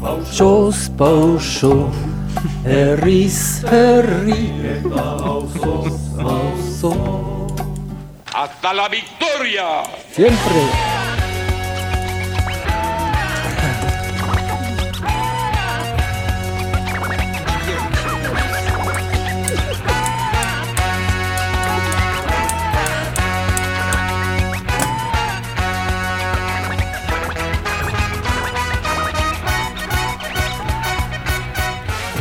Pausoz pauso Herriz herri Auzo ¡Hasta la victoria! Siempre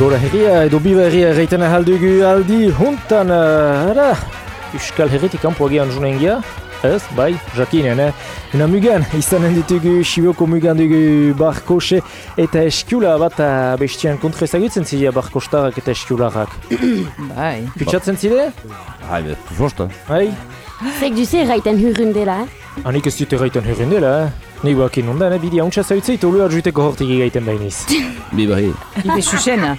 Gora herria edo biba herria erreiten ahaldugu aldi huntan, uh, ara, Euskal herretik kanpo agian junen gira, ez, bai, jakinen, eh? Una mugan, izanen ditugu Siboko mugan dugu barkose eta eskula bat uh, bestian kontra ezagutzen zidea barkostarak eta eskularak. Bai. Kutsatzen zide? Hai, bet, forsta. Bai? Zek duze erraiten hurrun dela, eh? Hanik ez dute gaiten hurren dela, eh? Ni bakin ondan, eh? Bidi hauntsa zautzei tolu arjuteko hortik gaiten bainiz. Bi bai. Ibe xuxena.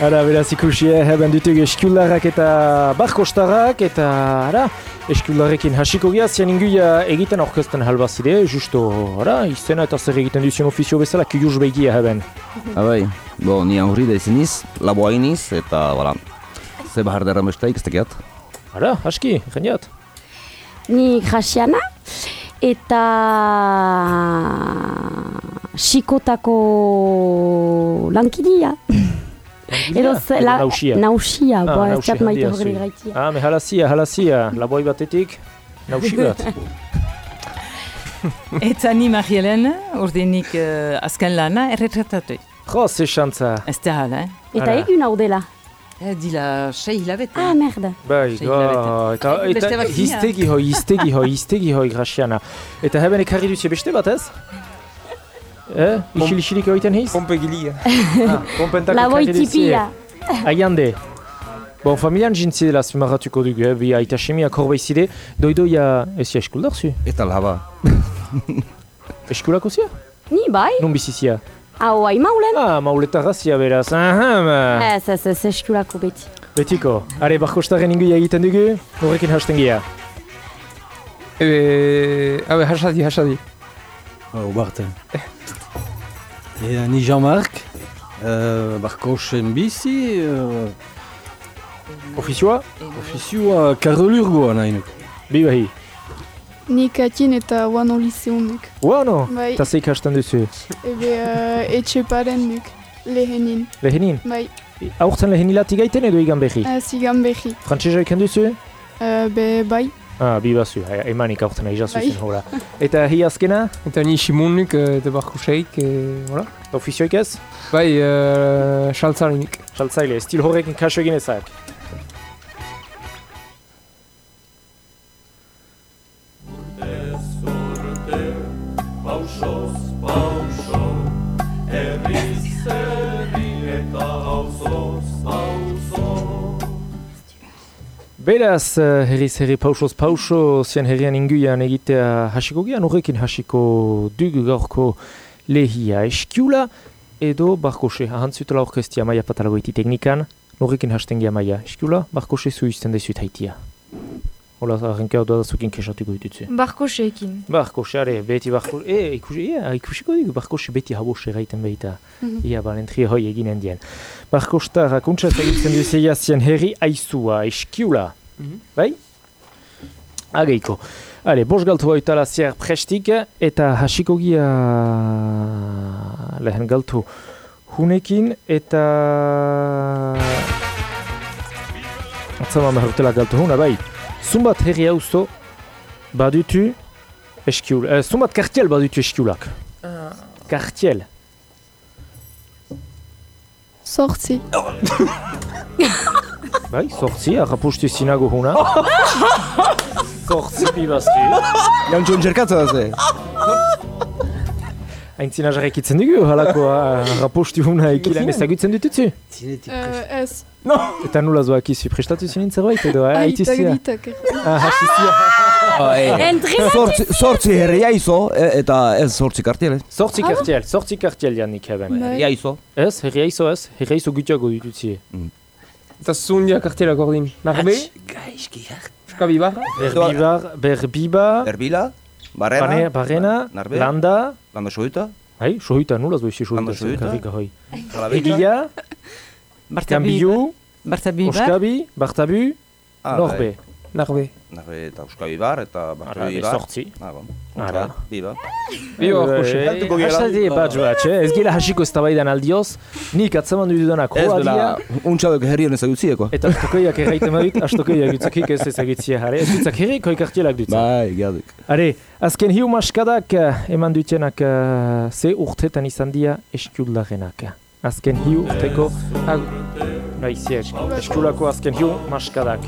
Ara, beraz ikusia, heben ditugu eskularak eta barkostarrak eta, ara, eskularekin hasiko gira, zian inguia egiten aurkezten halbazide, justo, ara, izena eta zer egiten duzien ofizio bezala, kujuz behigia heben. Ah, bai. Bo, ni aurri da izeniz, laboa iniz, eta, bala, ze bahar derra besteik, ez tekiat. Ara, aski, jendiat. Ni Grasiana eta Xikotako lankidia. Edo la- nausia. Nausia, Ah, boa, ez zat maite zui. graitia. Ah, me halazia, halazia, laboi batetik, nausi bat. Eta ni Marielen, ordenik uh, azken lana, erretratatu. Jo, ze xantza. Ez da hala, eh? Eta egun hau dela. Eh, dila sei hilabete. Ah, merda. Bai, ga, hilabete. eta, eta bat zina. hiztegi hoi, hiztegi hoi, hiztegi hoi, Graciana. Eta heben ekarri duzie beste bat ez? Eh? Isil-isilik egiten hiz? Pompegilia. Ah, Pompentako Laboi ekarri duzie. tipia. Aiande. Bon, familian jintzi dela zimarratuko dugu, eh? bi aita semia korbaizide, doidoia ez ya eskuldar zu? Eta laba. Eskulako zia? Ni bai, Non bizizia? hau ai maulen. Ah, mauletarra zia beraz, aha, ma. Ez, ez, ez, eskulako beti. Betiko, are barkostaren inguia egiten dugu, horrekin hasten gira. Ebe, abe, hasadi, hasadi. Oh, Bart. Et ni Jean-Marc, euh, barkosen bizi, euh, Ofizioa? ofizioa karolurgoa nahi Bi bahi. Ni Katin eta Wano Liseunek. Uano, Bai, eta zeik hasten duzu? ebe uh, etxe parenek lehenin. Lehenin? Bai, Aurten lehenilati gaiten edo igan behi? uh, zigan behi. Frantsesa ikan duzu? Uh, be, bai, Ah, bi bazu, emanik aurten aiza Bai. zuzen hola. Eta hi azkena, Eta ni Simonik, uh, eta barkuseik, uh, voilà. ofizioik ez? Bai, uh, saltzarinik. Saltzaile, stil horrekin kaso egin ezak. Beraz, eh, herriz herri pausoz pauso, zian herrian inguian egitea hasiko gian, horrekin hasiko dugu gaurko lehia eskiula, edo barkose, ahantzutela orkestia maia patalagoiti teknikan, horrekin hasten gia maia eskiula, barkose zu izten dezut haitia. Hola, arrenkea da zukin kesatuko ditutzu. barkoseekin. Barkose, are, beti barkose, e, ikusi, e, ikusiko dugu, barkose beti habos erraiten behita. Mhm. Ia, balentri hoi eginen dien. Barkosta, rakuntza ezagutzen duzia zian herri aizua, eskiula. Mhm. Bai? Ageiko. Ale, bos galtu baitala ziar prestik, eta hasiko gia lehen galtu hunekin, eta... Atzama mahurtela galtu huna, bai. Zumbat herri hauzo badutu eskiul. Eh, zumbat kartiel badutu eskiulak. Kartiel. Sortzi. Bai, sortzi, arrapustu zinago huna. sortzi bibazki. Jantxon txerkatza da ze. Aintzina jarrekitzen dugu, halako arrapustu huna ekilan ezagutzen ditutzu. Uh, ez. Eta nula zoak izu prestatu zinin zerbait edo, eh? Aita Aitizia. gritak. Ah, hasizia. Sortzi, sortzi herria izo, e, eta ez sortzi kartiel, ez? Sortzi kartiel, sortzi kartiel jannik heben. Bai. Herria izo. Ez, herria izo ez, herria izo gutiago ditutzi. Eta zundia kartela gordin. Narbe, Gaizki, Euskabi barra. Berbibar, berbiba, Erbila, Barrena, Bane- Barrena, Narbe. Landa, Landa soita, hai, sohita, nulaz boizi Landa sohita, sohita. karrika hoi. Egia, Bartabi. Gambiu, Bartabi bar. Oskabi, Bartabu, Ah, Norbe. Narbe eta Euskabi bar, eta Ara, Bartabi be bar. sortzi. Ah, bon. Ara. Bi bar. Bi hor, Jose. Hasadi bat joatxe, ez gila hasiko ez tabaidan aldioz, nik atzaman du dudanak Ez hoa dia, dela, untxadok herrien ezagutzieko. eta astokeiak erraiten badut, astokeiak dutzakik ez ezagutzia jare, ez dutzak herriko ikartielak dutzak. Bai, geaduk. Are, azken hiu maskadak eh, eman dutenak eh, ze urtetan izan dira eskiullarenak. Azken hiu urteko, ziek, eskulako azken hiu maskadak.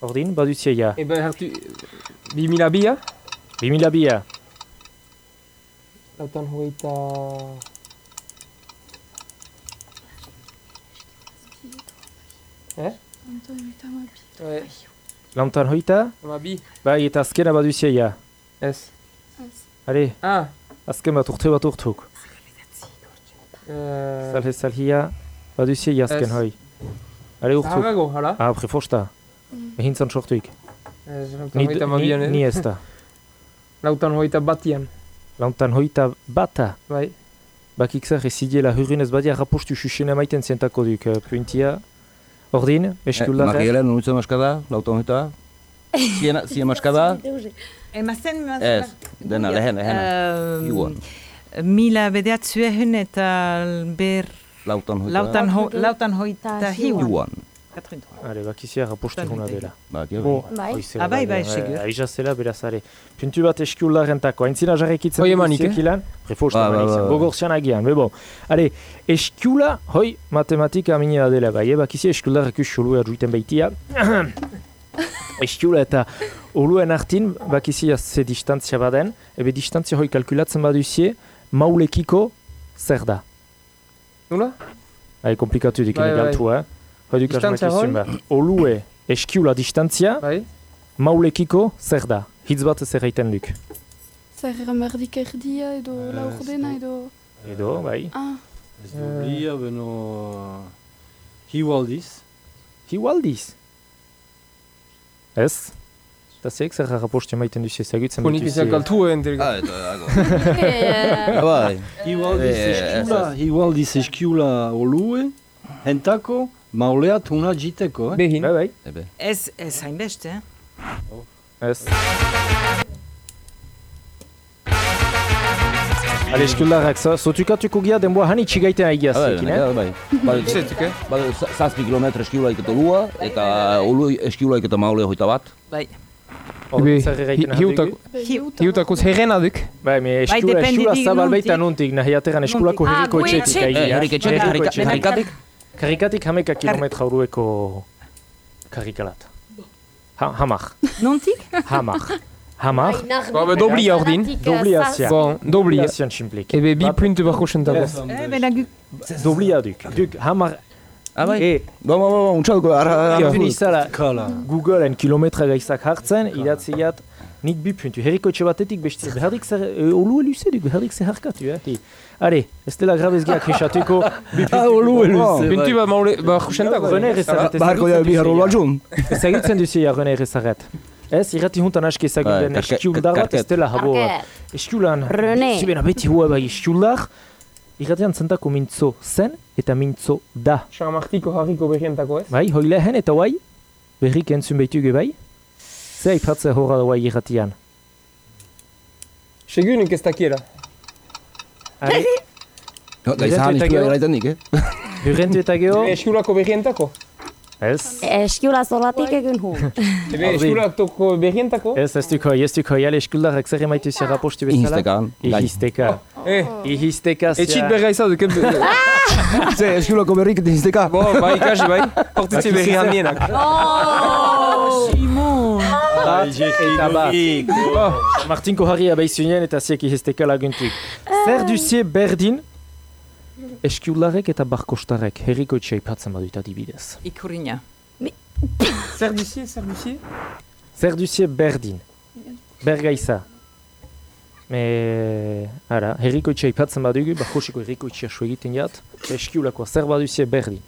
Ordin, baduzia ja. Ebe hartu... Bi mila bia. 2000 bia. Lautan hogeita... Eh? Lantan hoita, ama bi. bai, eta azkena baduzia ja. Ez. Are, Ah, azken bat urte bat urtuk. eh... Salhe salhia, baduzia ja azken Ez. hoi. Are urtuk. Zaharrago, hala? Ah, prefosta. Ehintzan sortuik. Ez, lautan Ni, ama ni, ni eh? ez da. Lautan hogeita batian. Lantan hoita bata. Bai. Bakik zer ezidiela hurrin ez badia rapostu xuxena maiten zientako duk eh, puntia. Ordin, eskularra. Mariela, nunutzen maskada, lautan hoita. Ziena, zien maskada, Emazten, ez, dena, lehen, lehena. Iua. Mila bedeatzuen eta ber... Lautan hoita. Lautan, ho, lautan hoita Ta 83. Are, bakizia huna hoita dela. Ba, Bai. Ah, bai, bai, segur. eh, Aiza zela beraz are. Puntu bat eskularrentako. Aintzina jarrekitzen Hoi emanik, eh? Prefosta Ba, ba, emanik zen. ba, ba. Gogorzian agian, bebo. Are, eskula, hoi, matematika minea dela bai, eh? bakizia eskularrak usulua juiten baitia. eskula eta oluen artin, bakizia ze distantzia baden, ebe distantzia hoi kalkulatzen baduzie, maulekiko zer da. Nula? Hai, komplikatu dik, Bai, bai, bai. galtu, eh? Hoi Distantzia asmakizun ba. Olue eskula distantzia, Bai. maulekiko zer da. Hitz bat ez erraiten duk. Zer ermerdik erdia edo laurdena edo... Edo, bai. Ah, Ez doblia, beno... Hiu aldiz. Hiu aldiz. Ez? Eta zeek zer rapostu maiten duzi ezagutzen Konik izan egin dirga. Ah, eta, ago. Eh, Ah, bai. Hiu aldiz Eh, eskiula, hiu aldiz eskiula olue, hentako, maulea tuna jiteko, eh? Behin. Bai, bai. Ebe. Ez, ez hainbeste, eh? Ez. Ale eskularrak, zotukatuko gia denboa hani txigaiten aigia Ah, bai, zekin, bai, eh? bai. Bai, Zetuk, eh? bai, za- zazpi kilometro eskiulaik eta lua, eta olu eskiulaik eta maule hoita bat. Bai. Hor, Ebe, zer erraiten hi- ahal hiutak- dugu? Hiu- Hiutako zerrena duk. Bai, me eskula, eskula zabal baita nontik. nuntik, nahi ateran eskulako Ah, herriko etxetik etxetik, Herriko etxetik. harrikatik? Karikatik hameka kilometra urueko karikalat. Ha, hamar. Nontik? Hamar. Hamar. Ba, ba, doblia ordin. Doblia zia. Bon, doblia. Obligazion simplik. Ebe bi puntu bako sentako. Eh, bela gu... Doblia duk. Duk, hamar. Ah, bai. E, Ba, ba, ba, untxaduko, ara, ara, ara, Kala. Googleen kilometra gaizak hartzen, idatziat, nik bi puntu. Herriko etxe batetik beste, beharrik zer, e, olue luze duk, beharrik zer harkatu, eh? Hi. Are, ez dela grabez geak hesatuko, bi puntu. Ah, olue luze, Puntu bai. ba maule, ba sentako. René Rezaret, Baharko da bi harro latxun. ezagutzen duzu ja René Rezaret. Ez, irrati juntan aski Bai, ezagutzen karke- eskiuldar bat, ez dela habo. Karket. Eskulan, René. zubena beti hua bai eskuldar, irratian zentako mintzo zen eta mintzo da. Xamartiko harriko berrientako, ez? Bai, hoi lehen eta bai, berrik entzun behituge bai. Ze aipatzea horra bai irratian. Segunik ez dakiera. Are, Da izan eta izkula gero? eraiten nik, eh? Hurrentu eta geho, Eskulako berrientako. ez, Eskiola zolatik egin hu. Ebe Ordin. eskulako berrientako. ez ez duk hoi, ez duk hoi, ale eskuldarrak zer emaitu zera postu bezala. Ihiztekan. gai. Ihisteka. Eh, Ihisteka zia. etxit berra izaduk. Ze, eskulako berrik eta ihizteka. Bo, bai, ikasi, bai. Portitze berri handienak. Simon! Bat eta bat. Oh, Martinko harria behizunien eta ziek ihisteka laguntuk. Zer duzie berdin, eskularrek eta barkostarrek herriko etxe aipatzen badut adibidez. Ikurina. zer duzie, zer duzie? Zer duzie berdin, bergaiza. Me, ara, herriko etxe aipatzen badugu, barkosiko herriko etxea su egiten jat, eskiulakoa zer baduzie berdin.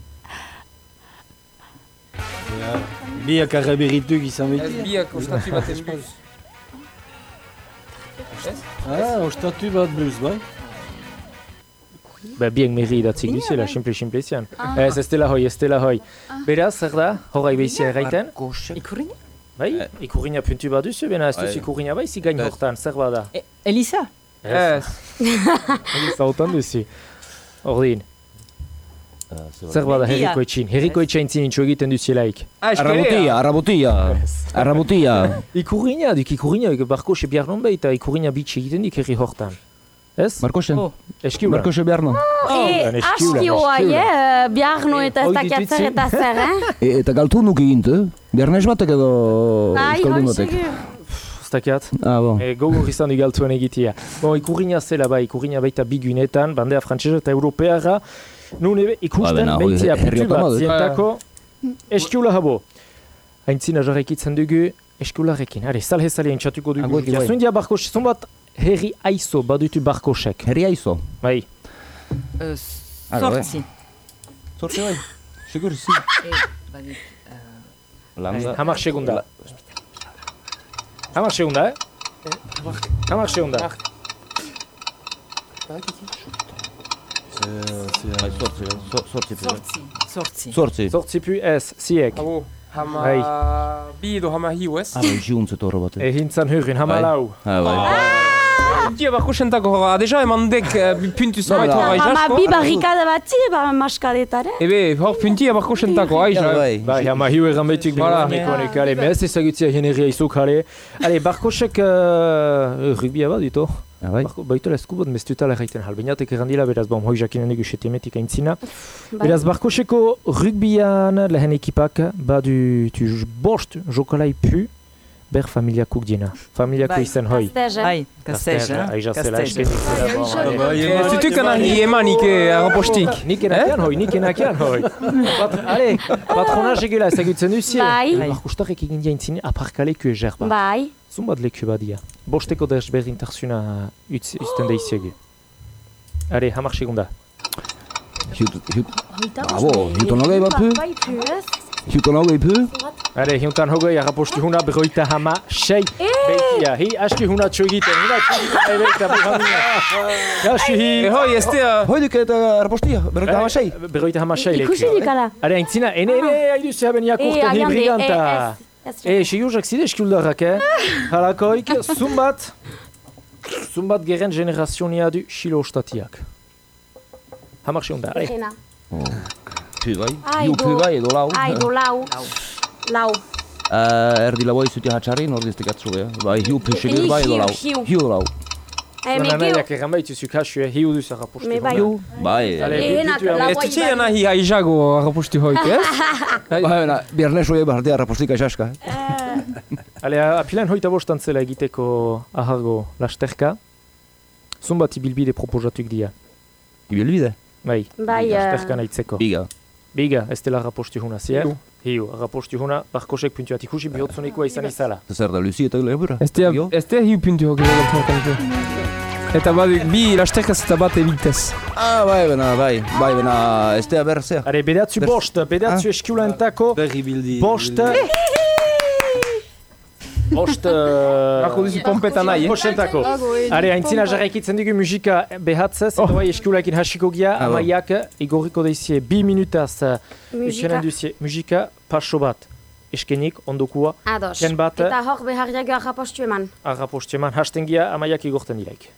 Biak arreberituk izan Ez beti. biak ostatu baten buz. Ah, ostatu bat buz, bai? Ba, biek merri idatzik duzela, simple, simple zian. Ez, ez dela hoi, ez dela hoi. Beraz, zer da, horai behizia erraiten? Ikurriña? Bai, ikurriña puntu bat duzu, bena ez Bai. ikurriña bai, zigain Ez. hortan, zer bada? E, Elisa? Ez. Zautan duzu. Ordin, zer bada herriko etxin. Herriko etxain zinintxo egiten duzelaik. Ah, Arrabotia, arrabotia, arrabotia. Ikurriña, duk ikurriña, barko se bihar non behita, ikurriña bitxe egiten dik herri hortan. Ez? Markosen, Oh. Eskiula. Markose behar no. E, lan aski eskiula, hoa, eskiula. eh, biarno eta ez Hoi dakiat zer ditutzi? eta zer, eh? E, eta galtu nuk egint, eh? Bernez batek edo euskaldun hoi batek. Ztakiat? Ah, bon. E, gogor izan du galtuen egitea. Bon, ikurriña zela bai, ikurriña baita biguinetan, bandea frantsesa eta europeara, nun ebe ikusten Ba, herri putu bat zientako eskiula habo. Aintzina jarraikitzen dugu eskiularekin. Are, salhe salhe entzatuko dugu. Hangoekin, bai. Jasundia barkos, zonbat herri aizo badutu barkosek. Herri aizo. Bai, Uh, Ah, sortzi. Zortze bai. Segur, zi. E, badit, uh, Landa. hamar segunda. Hamar segunda, eh? Hamar segunda. Bai, zortze, sortzi. Sortzi. Zortzi pu ez, ziek. Abo, hama... Bai. Bi edo hama hiu ez? Ah, bai, juntze torro bate. E hintzan hörin, hamar Bai. lau. Ah, bai. Puntia barkosentako hora, deja eman dek eh, puntu zabait Ba, hora Hama izasko. bi barrikada batzi, ba maskadetare. Ebe, hor puntia barkosentako Ja, aiza. bai. Bai, hama hiu egan behituk Voilà. bikonik, ale, mez ezagutzea jeneria izuk, ale. Ale, barkosek uh, rugbia bat dito. Ah, bai. Barko, baitola eskubot mestutala erraiten hal. Bainatek errandila, beraz, bom, hoi jakinen dugu setiemetik aintzina. Bai. Beraz, barkoseko rugbian lehen ekipak badu tu bost jokalai pu ber familiakuk dina. Familiako Bai. izen hoi. Stege. Bai, Kastej, eh? Aiza zela Kastej. eskenik zela. bon, ale. Ez dutuk anan hi emanik eh, arrapostik. Nik enakian hoi, nik enakian hoi. Pat, ale, patronaz egela ezagutzen duzie. Bai. Ale, Barkostarek egin jaintzine aparkaleku ezer bat. Bai. Zumbat leku badia. Bosteko desberdintarsuna utz- uzten daiziege. Ale, hamar segunda. Bravo, hiuton hogei bat pu? Bai, pu, ez? hiuton hogei pu? Ale, hiuntan hogei arrapostu huna berroita hama sei. Beitia, hi aski huna txogiten, huna txogiten nahi beita buhamia. Kasu hi. E hoi, ez tea... Hoiduk eta arpostia, berroita hama sei. Berroita hama sei leku. Ikusi dikala. Ale, aintzina, ene, ene, haidu zeben E, jakurten hi briganta. E, sigurrak zide eskuldarrak, eh? Halakoik, zumbat, zumbat geren generazionia du xilo ostatiak. Hamar seunda, ale. Egena. Pu bai, Ai, hiu do. pu bai edo lau. Ai, do lau. Lau. Eh, Erdi lau izuti hatxarri, nordiztek atzue. Bai, hiu pu segur bai edo Hiu, lau. hiu. Hiu lau. E, me Nanaiak geu. egan baituzu kasu, eh? Hiu duz arrapostu. Me bai. Bai. Ez dutxe ana hi aizago arraposti hoik, ez? Bai, na, biernes hoi behar arpostika esaska. Ale, apilan hoita bostan zela egiteko ahargo lasterka. Zumbat ibilbide proposatuk dia. Ibilbide? Bai, Bai, lasterka nahitzeko. Biga. Biga, ez dela arrapostu huna, zier? Hiu. Arrapostu huna, barkosek puntuat ikusi bihotzunikoa izan izala. Zer da, Luzi eta lebura? Ez tea hiu puntu hoki dago Eta badu, bi lasterkaz eta bat ebitez. Ah, bai, bena, bai, bai, bena, ez tea berzea. Are, bedatzu bost, bedatzu eskulantako, Berri bildi. bost, bost, Bako duzu pompetan nahi, eh? Bostentako. E, Are, aintzina jarraikitzen dugu musika behatzez, eta bai eskulakin hasiko gia, Ah, amaiak igorriko daizie bi minutaz uh, Musika. duzie musika paso bat. Eskenik, ondokua, Ados. ken bat, Eta hor behar jago arrapostu eman. arrapostieman hasten gia, amaiak igorten dilaik.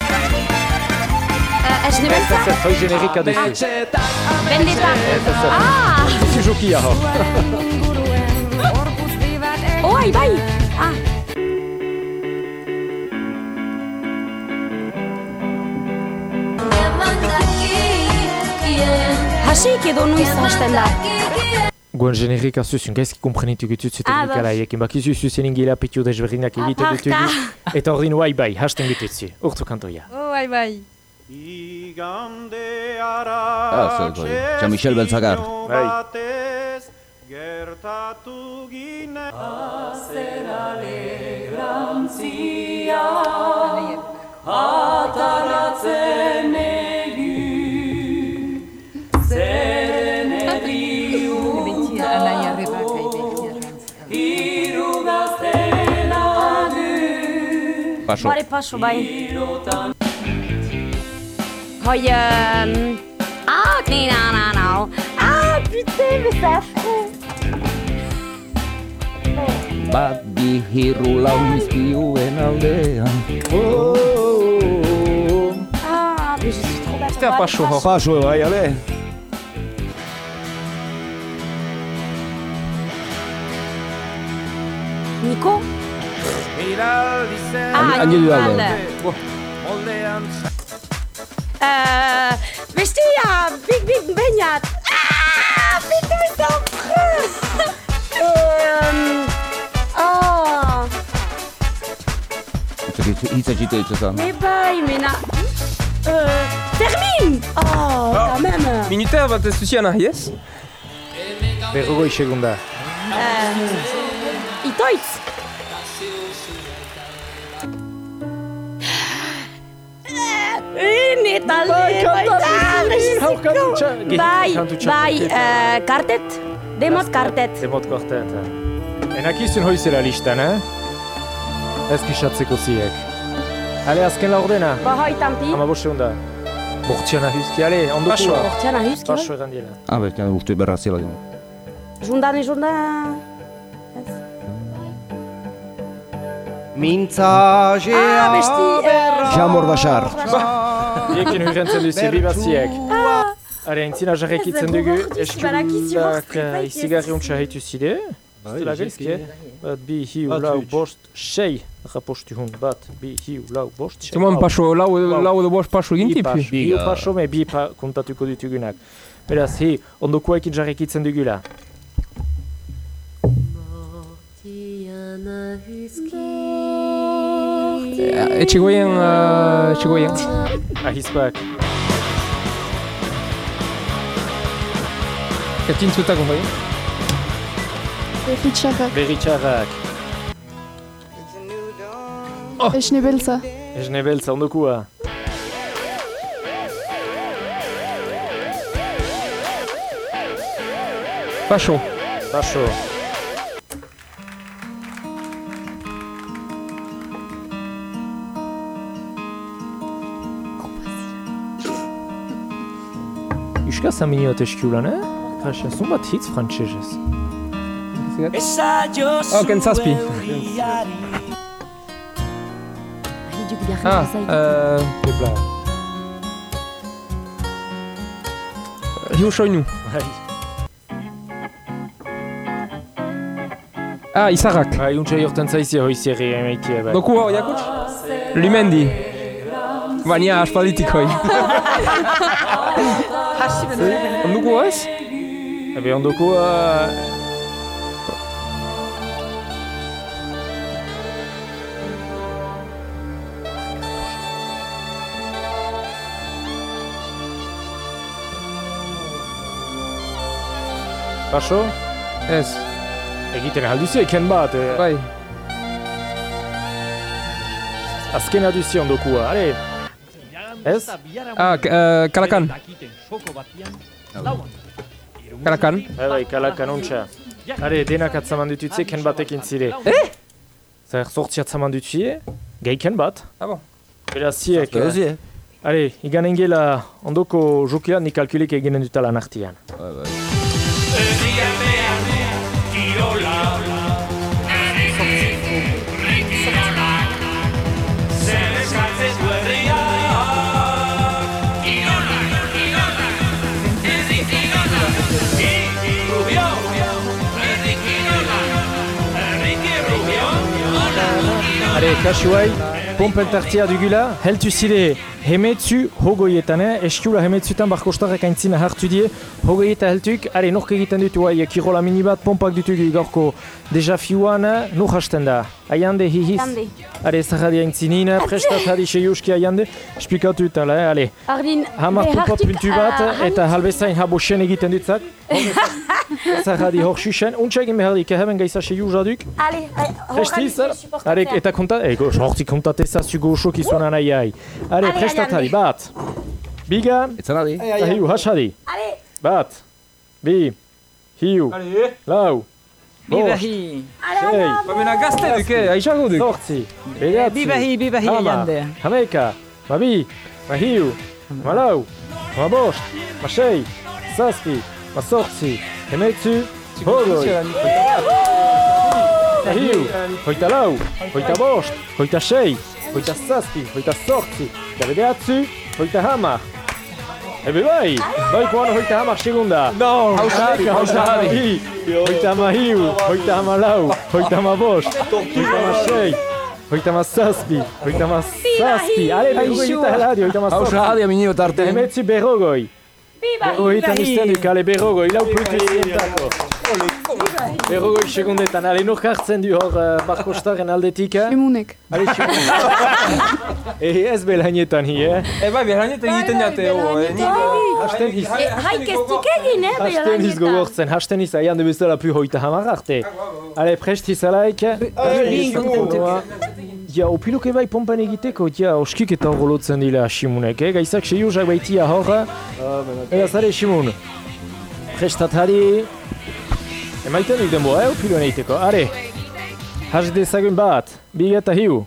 Eh, Ez nebeltza? Ez ez, hoi generika duzu. Bendeta. Ez ez, Ah! ez jokia hor. Oi, bai! Hasik edo nuiz hasten da. Guen generika zuzun, gaizki komprenitu gutut zuten Ah, dukala ekin. Bakizu zuzen ingela petiu desberdinak egiten ditugu. Eta ordin bai bai, hasten gututzi. Urtu kantoia. Oh, bai, bai. Ah, zer, bai, Jean-Michel Belzagar. Bai. Beti anaia rebak, haide. Paso. Bare paso, bai. Hoi, ehm... Ah, na, na, na. Ah, putain, mais c'est affreux. Bat bi hiru lau izkiuen aldean. Ah, mais je suis trop d'accord. C'était un pas chaud. Paso, bai, ale. Nico Ah, Agnelli Nival. Alde. Euh, vestia, big, big baignat. Ah, putain, mais c'est affreux. euh... Oh, Hitz egite dituzan. mais bye, mais na... Euh, termine Oh, quand même Minuter bat ez duzian nahi ez? Berrogoi segunda. Euh, itoitz Netale, Bai, bai, eh, kartet, demot kartet. Demot kortet. Enak izun hoizela listan, eh? Ez kisatzeko ziek. Ale, azken laurdena. Ba, hoi, tampi. Hama bost segunda. Bortziana huzki, ale, ondokua. Bortxana huzki, Paso bai. egan diela. Ah, bete, uste berra zela dira. Jundan, jundan. Mintzagea Ah, besti... eh, Jamor basar. Iekin hurrentzen duzi, bi batziek. Are, aintzina jarrekitzen Ez, dugu, bai, izigarri untsa haitu zide. Zela gaizke, bat bi hiu lau bost sei rapostu hun, bat bi hiu lau bost sei. Zeman paso, lau, edo bost paso egin Bi tipi. pas, bi paso, me bi kontatuko ditugunak. Beraz, hi, ondokoekin jarrekitzen dugula. Etxegoien, Uh, Echegoyen, uh, Echegoyen. Ah, he's back. Katin zu tago bai? Berritxarrak. Berritxarrak. Oh! Esne beltza. Esne beltza, ondokua. Paso. Paso. Iska zaminiot eskiulan, eh? Kasia, zun bat hitz frantsesez. Oh, ken zazpi. Ah, uh, Debla. hiu soinu. Bai, Ah, izarrak. bai, untsa jortan zaizia hoizierri emaitia, bai. Doku hau, jakuts? Lumendi. Baina aspalditik hoi. Onduko ez? Ebe ondokoa... Paso, Ez. egiten alduzi eken bat, eh, Bai. azkena duzi ondokoa, ale. Ez? Ah, uh, kalakan. Kalakan. Bai, bai, kalakan untsa. Ale, denak atzaman ditutzie ken batekin zire. Eh? Zer, sortzi atzaman dutzie, geiken bat. Ah bon. Beraz ziek, eh, Ezi, eh? Ale, iganen gela ondoko jokean ni kalkulik eginen dutala nartian. Ale, kasuai, pompen tartia dugula, heltu zire hemetzu hogoietan, eh? Eskiula hemetzutan barkostarrak aintzina hartu die, hogoieta heltuk, ale, nork egiten ditu hai, kirola mini bat, pompak ditugu gaurko desafiuan, eh? nur hasten da. Aiande, hihiz. Aiande. Ale, zahadi aintzinina, prestat hadi seiuski aiande, esplikatu eta, eh? ale. Ardin, behartuk, pompa puntu bat, ah, eta halbezain habosen egiten dutzak. Zahadi hor xuxen, untsa egin behar dik, haben gaisa seiu jaduk. Ale, Prestiz, Arek, eta konta, ego, sorti kontateza zugo usok izuan nahi ai. Are, Ale, prestatari, bat. Biga, Etzan adi? eta hiu, hasadi. Ale, Bat, bi, hiu, lau, Bibahi. sei, Babena gazte duk, eh, aizago duk. sortzi, bederatzi, Bibahi, bibahi hamar, jende. hamaika, mabi, mahiu, malau, mabost, masei, zazpi, mazortzi, hemetzu, hogoi, mahiu, hoita lau, hoita bost, hoita sei, hoita zazpi, hoita zortzi, eta bederatzi, hoita hamar. Ebe bai, bai koan hoita hamar segunda. No, hausari, hausari. Hoita mahiu, hoita hamalau, hoita mabost, hoita masei, hoita mazazpi, hoita mazazpi. Ale, berrogoi eta heladi, hoita Hausa mazazpi. adia minio tarte. Hemetzi berrogoi. Berrogoi eta nizten duk, ale berrogoi, lau puntu zientako. Berrogoi segundetan, ale nok hartzen du hor uh, barkostaren aldetik, eh? Emunek. Ale segundetan. Eh, ez belainetan hi, eh? Eh, bai, berrainetan egiten jate, oh, eh, nik... Hasten hiz. Haik ez dik egin, eh? Hasten hiz gogortzen, hasten hiz aian de bezala pu hoita hamar arte. Ale, prest hizalaik. Ja, opiluke bai pompan egiteko, ja, oskik eta horrolotzen dila Simunek, eh? Gaizak seiuzak baitia hor. Ega zare Simun. Prestat. Emaiten duk denboa, eh? Opiluen egiteko. Are, has dezagun bat, big eta hiu.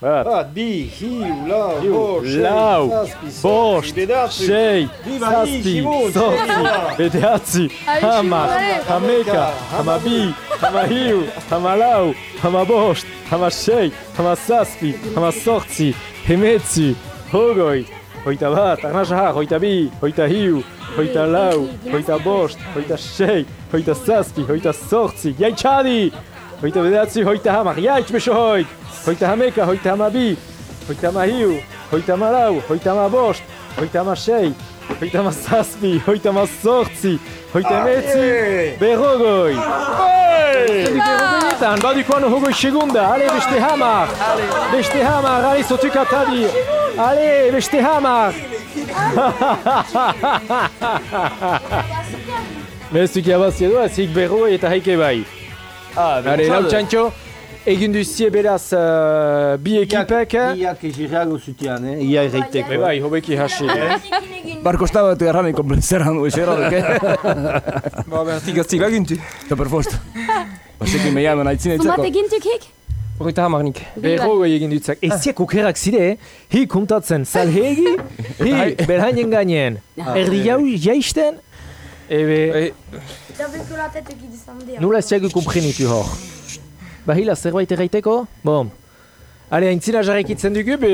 Bat. Bat, bi, hiu, lau, Hiu, bost, lau, zazpi, bost, sei, Biba, zazpi, hi, Simon, zortzi, bederatzi, hamar, hameka, hamabi, hamahiu, hamalau, hamabost, hamasei, hamazazpi, hamazortzi, hemetzi, hogoi, hoita bat, arnasa har, hoita bi, hoita hiu, hoita lau, hoita bost, hoita sei, hoita zazpi, hoita zortzi, jaitxadi! Hoita bederatzi, hoita hamar, jaitx beso hoit! Hoita hameka, hoita hamabi, hoita hamahiu, hoita hamalau, hoita hamabost, hoita hamasei, hoita hamazazpi, hoita hamazortzi, hoita emetzi, berrogoi! Berrogoietan, badikoan hogoi segunda, ale beste hamar! Beste hamar, ale zotuk atabi! Ale, beste hamar! Bezuk jabazia du, zik berroi eta haike bai. Are, lau txantxo, egin duzie beraz uh, bi ekipek, eh? Iak egirago zutean, eh? Ia Be erraiteko. bai, hobeki hasi. Barko bat erramen kompletzeran du, esera duk, eh? Ba, bertik gaztik laguntu. Eta per post. Basekin meiamen aitzin Zumat eitzeko. egintuk hik? Hogeita hamar nik. Berrogoi egin dutzak. Eziak okerak zide, hi kontatzen salhegi, hi berhainen gainen. Erdi jau jaisten, ebe, Eh, nula eziago komprenitu hor. Bahila, zerbait erraiteko? Bom. Ale, aintzina jarraikitzen dugu, be,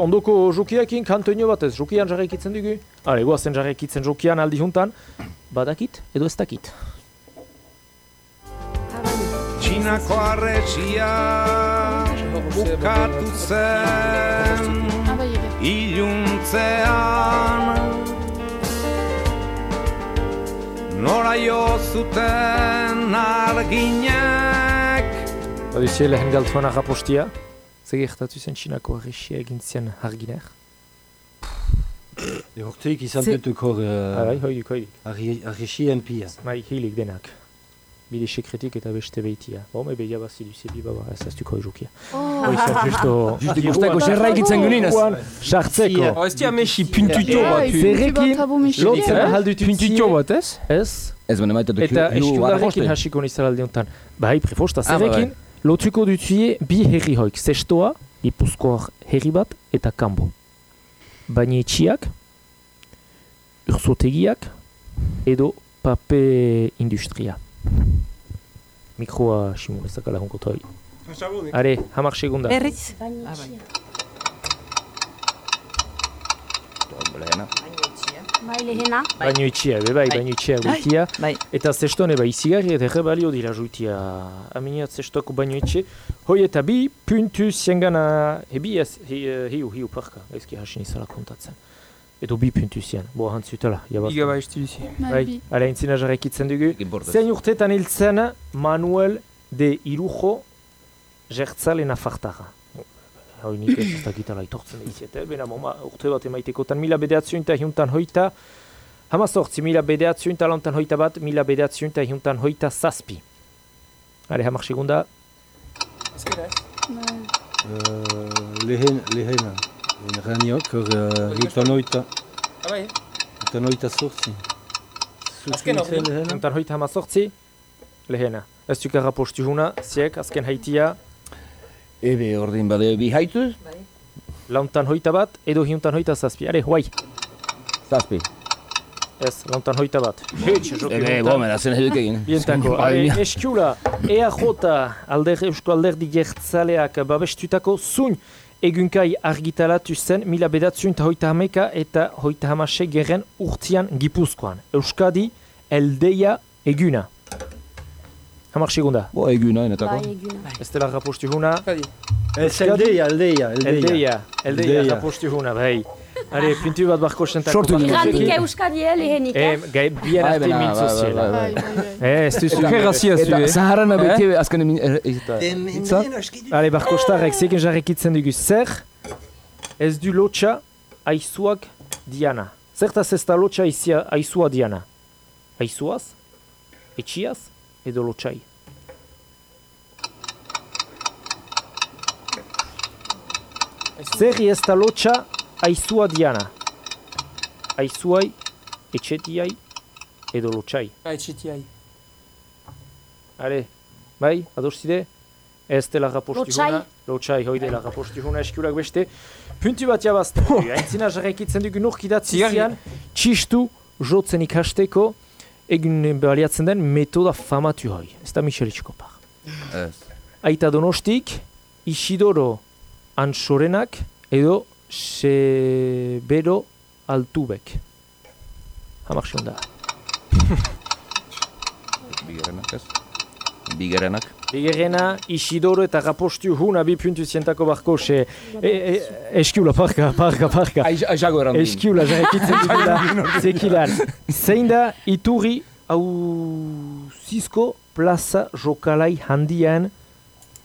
ondoko jokiakin kantoinio batez, jokian jarraikitzen dugu. Ale, guazen jarraikitzen jokian aldi juntan, badakit edo ez dakit. Txinako arretxia bukatu zen Abai ere. iluntzean Nora jo zuten arginek Baduzie lehen galtuan arrapostia, zegertatu zen txinako arresia egin zien harginer. Horteik izan dutuk hor Ah, bai, hoidik, hoidik. arresien pia. Bai, hilik denak. Bide sekretik eta beste behitia. Bom, ebe jabazi duzie bi baba, ez ez duko ejukia. Oh. Hoizan justo... Just ikusteko zerra egitzen guninaz. Sartzeko. Oh, ez tia mexi puntuto Ja, bat. Zerrekin lotzen ahaldutu Puntuto bat, ez? Ez, Ez bene maite duk eta arraposte. hasiko nizal honetan. Bai, prefosta, ba, zerrekin lotuko dutuie bi herri hoik. Zestoa, Ipuzkoar herri bat eta kanbo. Baina etxiak, urzotegiak, edo pape industria. Mikroa Simon ez dakala honko toi. Are, hamar segunda. Berriz? Bai, lehena. Baino itxia, be bai, baino itxia guitia. Bai. Eta zeston eba izigarri eta errebalio dira juitia. Aminiat zestoko baino itxe. Hoi eta bi puntu ziengana, hebi ez, hi, hiu, hiu parka, ezki hasin izala kontatzen. Edo bi puntu zien, boa hantzutela, jabaz. Iga duzi. Bai, ala dugu. Zein urtetan hiltzen Manuel de Irujo jertzale nafartara. Hoi nik ez dakitala itortzen eh? bena moma urte bat emaitekotan mila bedeatzioin eta hiuntan hoita hamazortzi, mila bedeatzioin eta lantan hoita bat, mila bedeatzioin eta hiuntan hoita zazpi. Hale, hamar segunda, Nee. Lehen, lehena. Raniok, hor hiutan oita, Ah, bai. hiutan oita sortzi. Azken hor, Zuzen lehena? hiuntan hoita hamazortzi, lehena. Ez duk errapostu huna, ziek, azken haitia, Ebe, ordin bade bi haitu, launtan hoita bat, edo hiuntan hoita zazpi. Are, huai, zazpi. ez, launtan hoita bat. Hitz, joki Ebe, honetan. bomera, zen heduk egin. Bientako, Bai, eskiula, EAJ, alder, Eusko Alderdi Gertzaleak babestutako zun egunkai argitalatu zen mila bedatzun eta hoita hameka eta hoita hamasek gerren urtian gipuzkoan. Euskadi, eldeia eguna. Hamar segunda. Bo, eguna, enetako. Bai, eguna. Ez dela rapostu huna. Ez eldeia, eldeia, eldeia. Eldeia, eldeia Eldeia. rapostu huna, bai. Are, pintu bat barko sentako. Sortu barko Iranik sekin. euskadi eh, lehenik, Eh, eh? gai, Bai, arte bai, bai. Eh, ez duzu. Oker grazia zu, Eta eh? Zaharan abete, azken emin, er, eta... Itza? Ale, barko starrek zekin jarrekitzen dugu zer, ez du lotxa aizuak diana. Zertaz ez da lotxa aizua diana. Aizuaz, etxiaz, edo lotxai. Zer ez da lotxa aizua diana. Aizuai, etxetiai, edo lotxai. Aitxitiai. Ale, bai, ados zide? Ez dela rapostu Lotsai. huna. Lotsai, hoi dela rapostu huna eskulak beste. Puntu bat jabazten. Aintzina jarraikitzen dugu nork idatzi zian, txistu jotzen ikasteko, egin baliatzen den metoda famatu hoi. Ez da Michel Itzkopar. Ez. Aita donostik, Isidoro Antsorenak edo Sebero Altubek. Hamar da. Bigerenak, ez? Bigerenak. Bigerrena, Isidoro eta rapostu huna bi puntu zientako barko se... E, e, eskiula, parka, parka, parka. Aizago eran. Eskiula, jarrekitzen dugula, zekilan. Zein da, iturri hau zizko plaza jokalai handian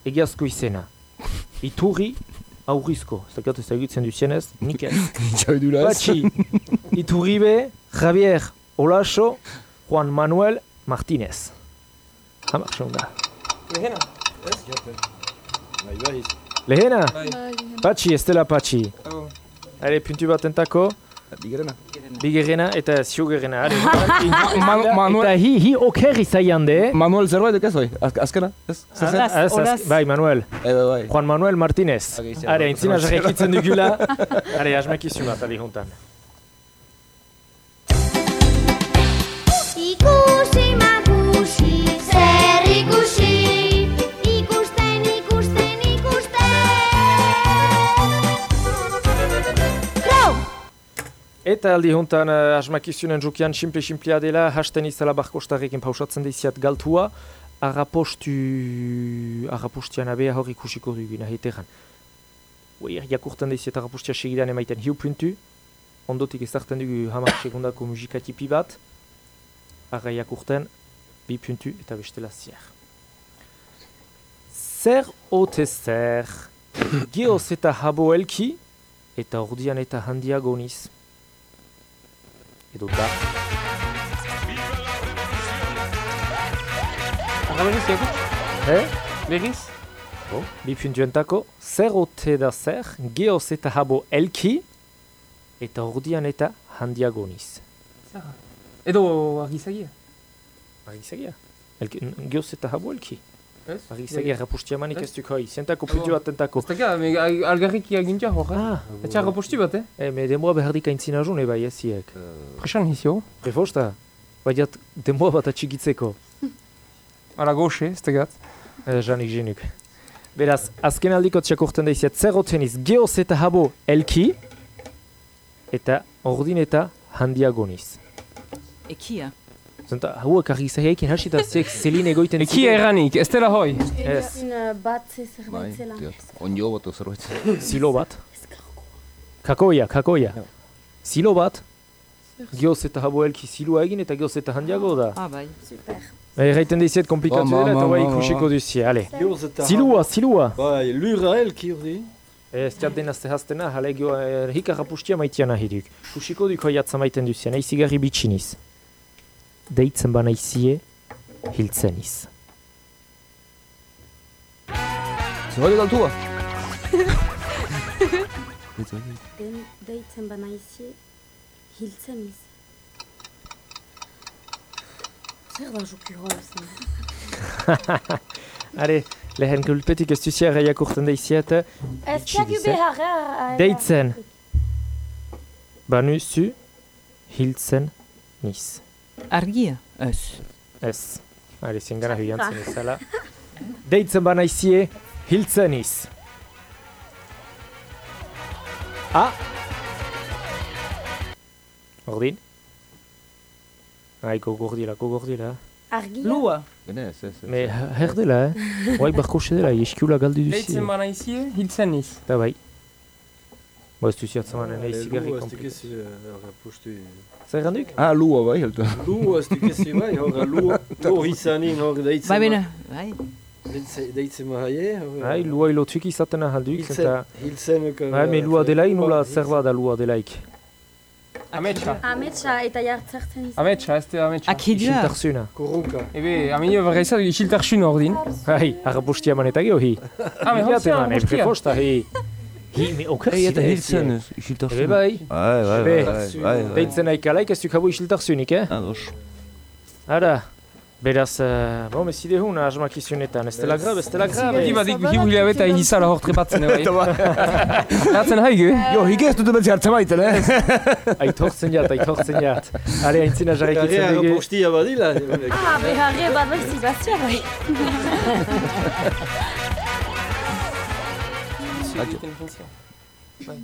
egiazko izena. Iturri aurrizko. Ez dakat ez da egitzen duzienez, nik ez. Itxaudura ez? Patxi, Iturribe, Javier Olaso, Juan Manuel Martínez. Hamar da. Lehena. Bai, bai. Lehena, Bai. Patxi, ez dela Patxi. Oh. Are, puntu bat entako, Bigerenak. bigerrena eta ziugerrena. Are, Manu- Manuel- Eta hi, hi oker izaian de. Manuel zerbait ez bai? Az- Azkena? Ez? Ez, olaz. bai, Manuel. Ebe bai. Juan Manuel Martínez. Ok, izan. Are, aintzina jarrekitzen dugula. Are, asmekizun bat, ali juntan. Ikusi Eta aldi juntan uh, asmakizunen jukian simple-simplea dela, hasten izala barkostarrekin pausatzen deiziat galtua, arrapostu... arrapostian abea hor ikusiko dugu naheteran. Ui, jakurtan deiziat arrapostia segidan emaiten hiu puntu, ondotik ezartzen dugu hamar segundako musikatipi bat, arra jakurten bi puntu eta bestela zier. Zer ote zer, geoz eta habo elki, eta ordian eta handiago niz. Edo da. Arra berriz, Jakub? Eh? Berriz? Bo, bi puntuentako, zer ote da zer, geoz eta habo elki, eta ordian eta handiago niz. Edo argizagia. Argizagia. Geoz eta habo elki. Ez? Argizagia rapustia manik ez Ez? duk hoi. Zentako puntu bat entako. Ez al- algarriki agintia hor, eh? Ah, Etxe arraposti bat, eh? eh, me denboa behardik aintzina june bai eziek. Presan hizio. Prefosta? Baiat denboa bat atxigitzeko. Ala goxe, ez dakit. Eh, Janik jenuk. Beraz, azken aldiko txakurten daiziat, zer otzen iz, geoz eta habo elki, eta ordin eta handiago niz. Ekia. Zenta, hauek argizaiaekin hasita zek zelin egoiten Eki erranik, ez dela hoi. Ez, bat Bai, zerbait zela. bat zerbait. silo bat. Kakoia, kakoia. Silo bat, geoz eta habo elki silua egin eta geoz eta handiago da. Ah, bai. Super. Erraiten diziet komplikatu dela eta bai ikusiko ma. duzie, ale. Silua, silua. Bai, lura elki urdi. Ez tiat dena zehaztena, jale gio, hika rapustia maitian ahiduk. Kusiko duk hoiatza maiten duzien, nahi zigarri bitxiniz. Deitzen ba naizie, hiltzeniz. Zerbait galtua. Den deitzen bana izi, hiltzen iz. Zer da juki hor zen? Are, lehen gulpetik ez duzia gaiak urten deiziat. Ez tiak Itxi ube harra... Deitzen. Banu zu, hiltzen niz. Argia, ez. Ez. Are, zingana huiantzen ezala. Deitzen bana izie, hiltzen niz. A. Ordin? Ai, gogordila, gogordila. Argia. Lua. Bene, ez, ez. Me her dela, eh? Oai barko dela, iskiula galdu duzi. Leitzen bana izie, hiltzen niz. Eta bai. Ba ez duzi atzaman, nahi zigarri Lu, ez komplik. dukezi, horra pustu. Zer ganduk? Ah, lua bai, heltu. Lu, ez dukezi bai, horra lu, lu izanin, horra deitzen. Bai bena, bai. Deitze- Deitzen mahaie, horra. Bai, lua ilotuik izaten ahalduk, Hiltzen, eta... hiltzen. uka- Bai, me lua delaik nula zer bada lua delaik. Ametsa. Ametsa eta jartzertzen izan. Ametsa, ez da ametsa. Akidua. Isiltarzuna. Kurruka. Ebe, aminio berreizat isiltarsun ordin. Bai, arrapustia man eta geho hi. Ah, me Hilate hostia, man, ebre hostia. posta hi. Hi, me oker Ei, eta hiltzen ez. ez, isiltasun. Ebe bai, Bai, bai, bai, bai, bai, bai. deitzen nahi kalaik ez duk habo isiltarzunik, eh? Ados. Ara, beraz, uh, bo, meside hun asmakizunetan, ez dela grabe, ez dela grabe. Eki badik hiu hilabeta izala hor trepatzen, bai. Hatzen haige. Jo, higez dut betzi hartzen maiten, eh? Aitortzen jat, aitortzen jat. Are, aintzina Garria jarrikitzen dugu. postia badila. Ah, beharre bat baizik batzia bai. Bai.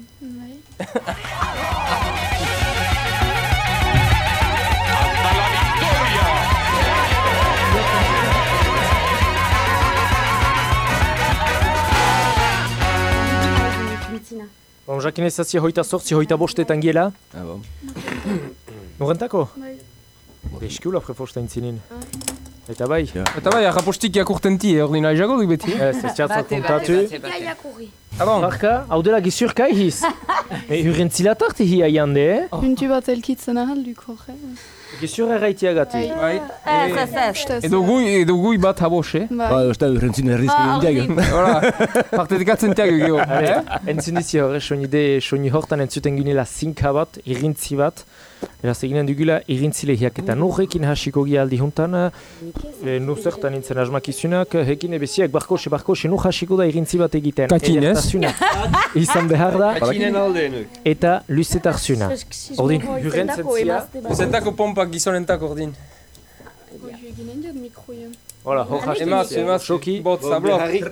Hasta la victoria. Mitzina. Bon, jakin ezazi hoita sortzi, hoita bostetan giela. Ah, bon. Norentako? Bai. Eskula prefosta intzinin. Eta bai, Eta bai, arrapostik jakurtenti, ordin aizago duk beti. ez ez txatzat kontatu. Gaia kurri. Ah, bon. Barka, hau dela gizurka ehiz. Me hurentzila tarte hi aiande, eh? Puntu bat elkitzen ahalduk horre. Gizur erraitiagatik. Bai. Ez, ez, ez. Ustez. Edo gui, edo gui bat habos, eh? Bai. Ba, uste du, rentzin errizki Ah, dintiago. Hola, partetikatzen tiago geho. Are, Eh? entzun dizi horre, soinide, soini hortan entzuten ginela zinka bat, irintzi bat. Eraz eginen dugula irintzilehiak eta norrekin hasiko gia aldi juntan, e, nu zertan nintzen asmakizunak, hekin ebeziak barkose, barkose, nu hasiko da irintzi bat egiten. Katin, ez? Edertasuna Izan behar da, Atxinen aldeenuk. eta luzetarzuna. Ordin, hurentzen zia. Zentako pompak gizonentak ordin. Eginen jat mikroien. Hola, hor Emaz, hasten emaz, Soki, bot, tapatu, harrik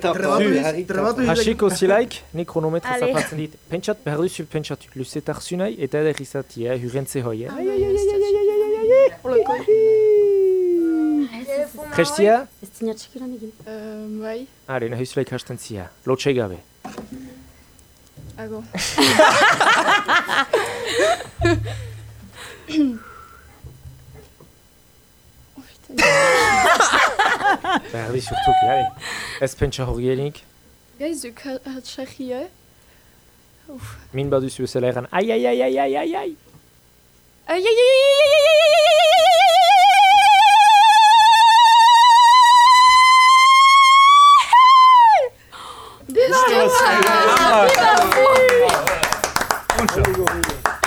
tapatu. hasiko zilaik, ni kronometra zapatzen dit. Pentsat, behar duzu pentsatu, luzetarzunai eta eder izati, eh, hurentze hoi. Eh? Prestia? Ez zinat txikilan egin. Eh, Bai. Are, nahi zulaik hasten zia. Lotxai gabe. Ago. Oh, putain. Behar di surtuki, ale. Ez pentsa horienik. Gaizuk hat xarria. Min baduzu bezala egan. Ai, ai, ai, ai, ai, ai, ai. Ai, ai, ai, ai, ai, ai, ai,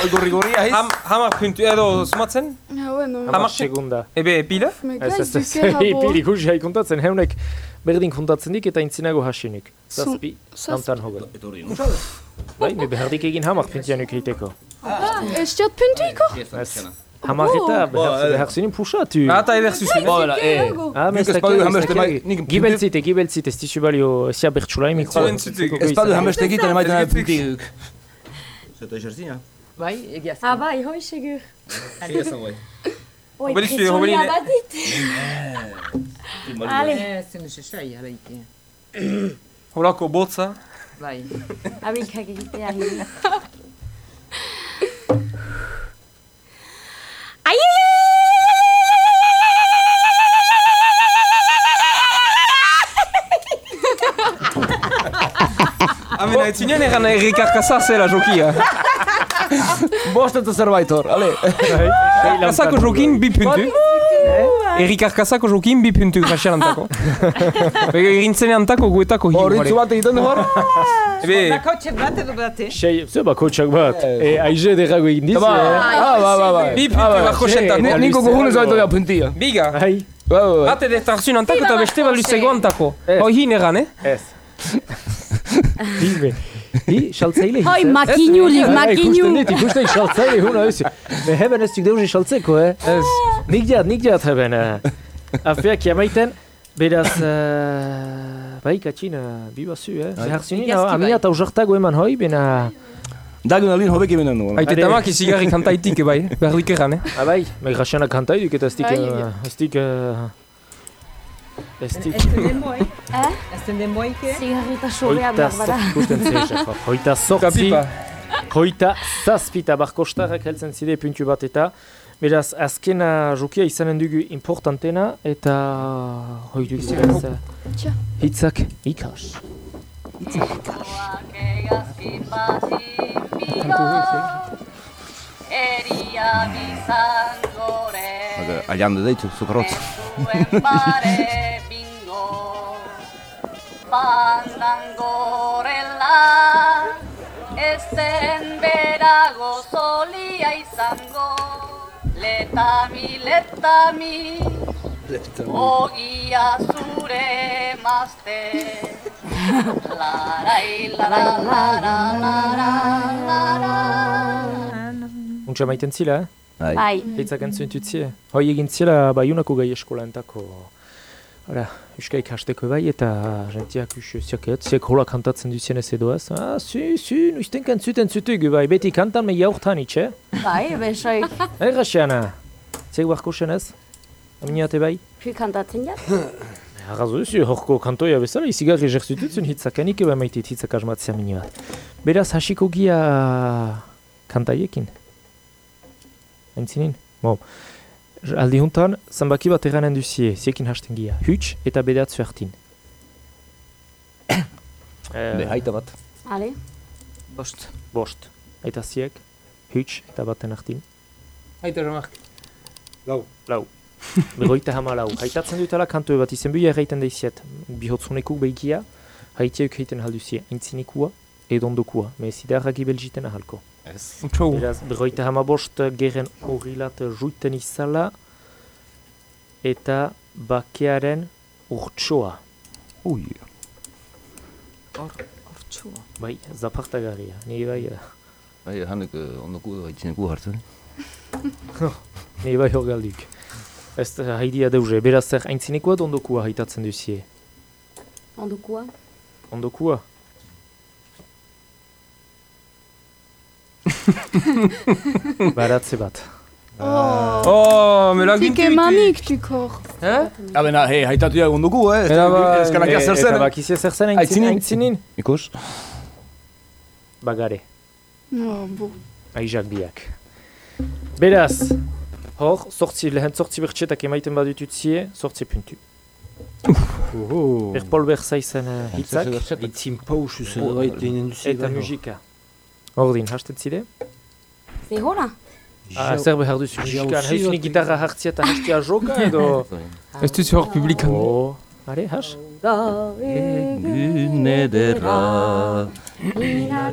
Gorri gorri ahiz. Ham, hamar puntu edo sumatzen? Ah ouais, non. Hamar segunda. Ebe, pila? Me Ez, ez, ez. Pili kusi hai kontatzen. Heunek berdin kontatzen dik eta intzinago hasinik. Zazpi, hamtan hogan. Bai, me behardik egin hamar pintianuk egiteko. Ez jat puntuiko? Ez. Hamar eta behar, zinin pusatu. Ba, eh. Ah, Nik ez ez badu dakit, hameste ez bai, dakit. nik Gibeltzite, gibeltzite, ez dizu balio zia bertxulai mikro. Ez badu hameste egiten emaiten nahi puntik. Zeta eserzina. Bai, egiaz. Ah, bai, hoi segur. Oi, Obelizu, presionia obelin- badit. Ale, Eh, zen esesai, araike. Holako botza. Bai. abikak egitea. hiri. Ai, ai, Amena, ez zinen egan errikar kasa zela jokia. Bost eta zerbait hor, ale. Kasako jokin bi puntu. Errikar kasako jokin bi puntu grasialantako. Ega irintzen antako guetako hiu. Horitzu bat egiten hor. Ebe, Bakotxe bat edo bate? Sei, ze bakotxak bat. E, aize derrago egin dizu, eh? ah, ba, ba, ba. bi puntu bako sentako. Ni- Niko gohunez baitu da puntia. Biga. Ai, Ba, ba, ba. Ate dut arzun antako eta beste balu Jose. zego antako. Hoi hin egan, eh? Ez. Hi, hi, saltzaile Hoi, hitz, makinulik, Ah, Ikusten makinu. dit, ikusten saltzaile huna ez. Me heben ez duk deuze saltzeko, eh? Ez. Nik diat, nik diat heben. eh. Afeak jamaiten, beraz, uh, bai, katxin, uh, bibazu, eh? Behar zunin, Egiazki amia bai. eta uzartago eman hoi, bena... Dagun alin hobek emenen nuen. Haite Are. tamak izigarri kantaitik, bai. Behar dik egan, eh? Ah, bai, me grasiana kantai duk eta ez dik... Bai, eh, Ez eh, Ez dik... Eh? Ez den den moike? Zigarrita sobea behar bada. ikusten zeh, hoita sortzi... Hoita zazpita barkostarrak heltzen zide puntu bat eta beraz azkena jokia izanen dugu importantena eta hoi dugu beraz, eh, Tja. hitzak. Ikas. Eria bizangore Aian deitu, zukarrotz. Bare bingo Bandangorela Ez zen berago zolia izango Letami, letami. Ogia zure mazte Larai, lara, lara, lara, lara Untsa maiten zila, eh? Bai. Bai, Hitzak entzun tutzie. Hoi egin zila baiunako gai eskolaentako Hala, euska ikasteko bai eta jentiak us ziaket, ziak hola kantatzen duzien ez edo ez. Ah, zu, zu, nuizten kantzuten zutugu bai, beti kantan me jaurtan itxe. bai, besoik Eh, Rasiana, ziak barko senez? Aminate bai? Pi kantatzen jat Arrazo zu, horko kantoia bezala, izigarri ejertzitutzen hitzakanik eba maitit hitzak asmatzea mini bat. Beraz, hasiko gia kantaiekin. Aintzinin? Bo, aldi huntan, zanbaki bat eranen duzie, ziekin hasten gia. Huts eta bedatzu hartin. Be, haita bat. Ale, Bost. Bost. Eta ziek, huts eta baten hartin. Haite remark. Lau. Begoita hama lau. Haitatzen dutela kantoe bat izen buia erraiten daiziet. Bihotzunekuk behikia, haitiak heiten halduzie. Aintzinekua, edondokua. Mezidarraki belgiten ahalko. Utxou. Beraz, berroita hama bost geren horilat juiten izala eta bakearen urtsoa. Ui. Hortxua. Bai, zapartagarria. Ni bai, eh, Bai, hanek ondoku haitzineku hartzen. ni bai hor galduk. Ez da haidia deuze, beraz zer aintzinekoa edo ondokua haitatzen duzie. ondokua Ondokua? Baratze bat. Oh, me la Tike manik du kor. Eh? Abena, hei, haitatu ja ondoku, eh? Era ba- Ez kanak E- zer Eta zen. bakizia zer zen aintzin, Aintzinin. aintzinin? Ikus? Bagare. No, bo. Aizak biak. Beraz, hor, sortzi, lehen sortzi bertxetak emaiten badututzie, sortzi puntu. Oho. Berpol berza izan uh, hitzak, Itzin pausu zen eta musika. Ordin, hasten zide? Zehora Ah, zer behar duzu musikan, jauzi haizuni bat- gitarra hartzia eta hastia joka edo... Ez dut hor publikan. Oh, are, has? Egun ederra,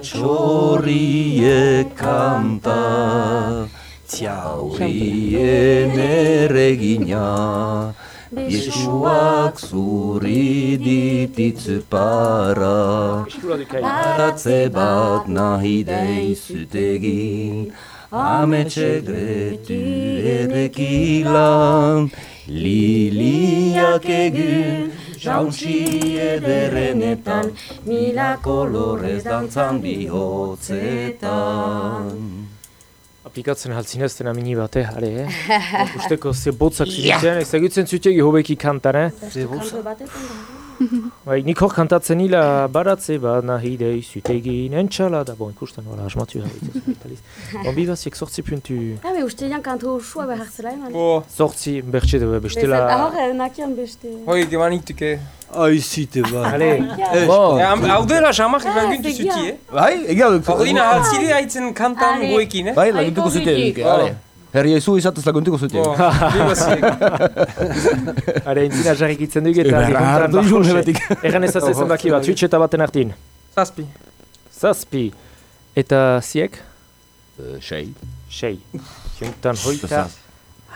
txorriek kanta, txaurien erregina, Jesuak zuri dititzu para, Eskula dukai. Aratze bat nahi deizutegi, ametxe gretu errekilan, liliak egun, jauntzi ederrenetan, mila kolorez dantzan bihotzetan. Aplikatzen haltzin ez dena mini bat, eh, are, eh? Usteko ze botzak zuzitzen, ez egutzen zutegi hobeki kantan, eh? Batetan da Bai, nik hor kantatzen hila baratze bat nahi dei zutegin entxalada. Bon, ikusten nola asmatu da. Bon, bibaziek sortzi puntu, Habe, uste dian kantu usua behartzela eman Oh, sortzi bertxe dugu bestela... Ahor, nakian beste hoi gemanituk, eh. Aizite ba. Ale, Ez, bon, Hau dela jamak Ah, laguntu segia. zuti, eh. Bai, egia duk. Ordina haltzide haitzen kantan Ale. guekin, eh. Bai, laguntuko zute. Aitorritik. Ale. Herri ezu izatez. Oh, bibaziek. are entzina jarrik itzen dugu eta izun barkose. hebetik. Egan ez azezen baki bat, zuitz eta baten hartin. Zazpi. Zazpi. Eta ziek? Sei. Sei. Juntan hoita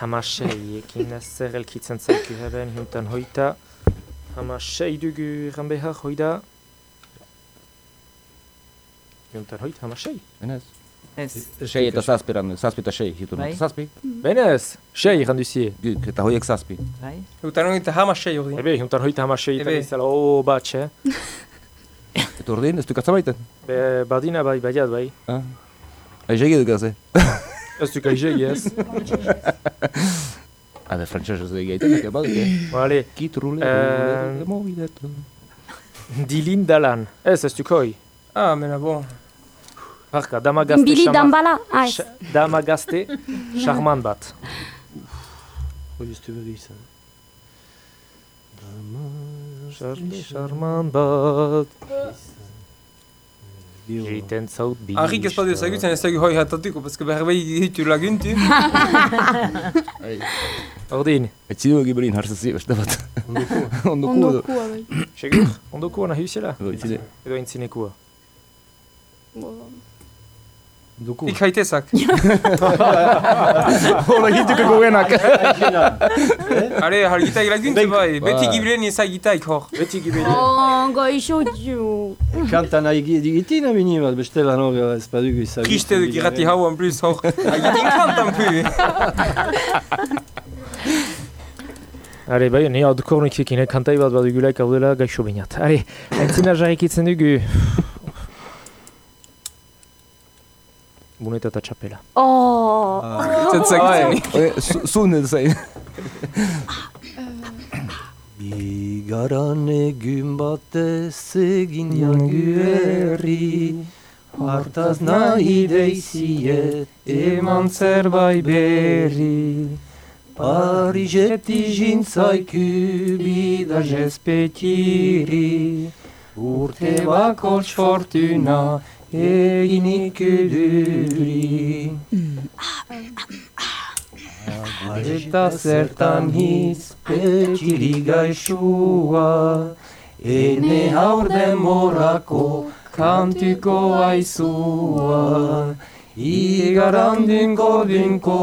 Hamasei, ekin zer elkitzen zaiku heben, hiuntan hoita. Hamasei dugu erran behar, hoida. Hiuntan hoita, hamasei. Benez. Ez. Sei eta zazpi zazpi eta sei, hitu Bai. Zazpi? Benez, sei erran duzie. Guk, eta hoiek zazpi. Bai. Utan hogeita hama sei urdin. Ebe, hoita hamasei eta Ebe. izala, o, batxe. Eta urdin, ez du katzabaiten? Be, badina bai, baiat bai. Ah. Aizegi du gaze. Ez du kaizegi ez. Habe, frantxez ez dugu egiten, eke baduke. Bale, Kitrule, Eh, mobidetu. dilin dalan. Ez, ez du koi. Ah, mena bon. Barka, dama gazte Bili xamar- dambala. Ah, ez. Xa- Dama gazte, charman bat. Hoi ez du berri izan. Charme, charman bat. Egiten zaut bi. Arrik ez badu ezagutzen ez dugu hoi hatatuko, paske behar behi ditu laguntu. Ordin, Etzidu egi berin hartzazi, beste bat. Ondoku edo. Ondokua bai. segur, ondokua nahi bizela? Edo, intzinekua. Duku. Ik haitezak. Hola egituko gogenak. Are, hargita laguntu Bai. bai. Beti Bai. gibren ezagitaik hor. Beti gibeli. Oh, goixo ju. Kanta nahi digitin abini bat, bestela no, ez badugu izagutzen. Triste duk irrati hau en plus hor. Hagitin kantan pu. Are, bai, ni hau dukornikiekin, eh, kantai bat badugulaik hau dela gaixo bainat. Are, entzina jarrikitzen dugu. Buneta eta txapela. Oh. Zentzakitzen. Zun edo zain. Igaran egun batez egin jangu herri, hartaz nahi deiziet Eman zerbait berri. Parizeti jintzaiku bida Jespetiri. Urte bakots fortuna eginik duri. Eta zertan hiz petiri gaixua Ene haur demorako kantuko aizua Igaran dinko dinko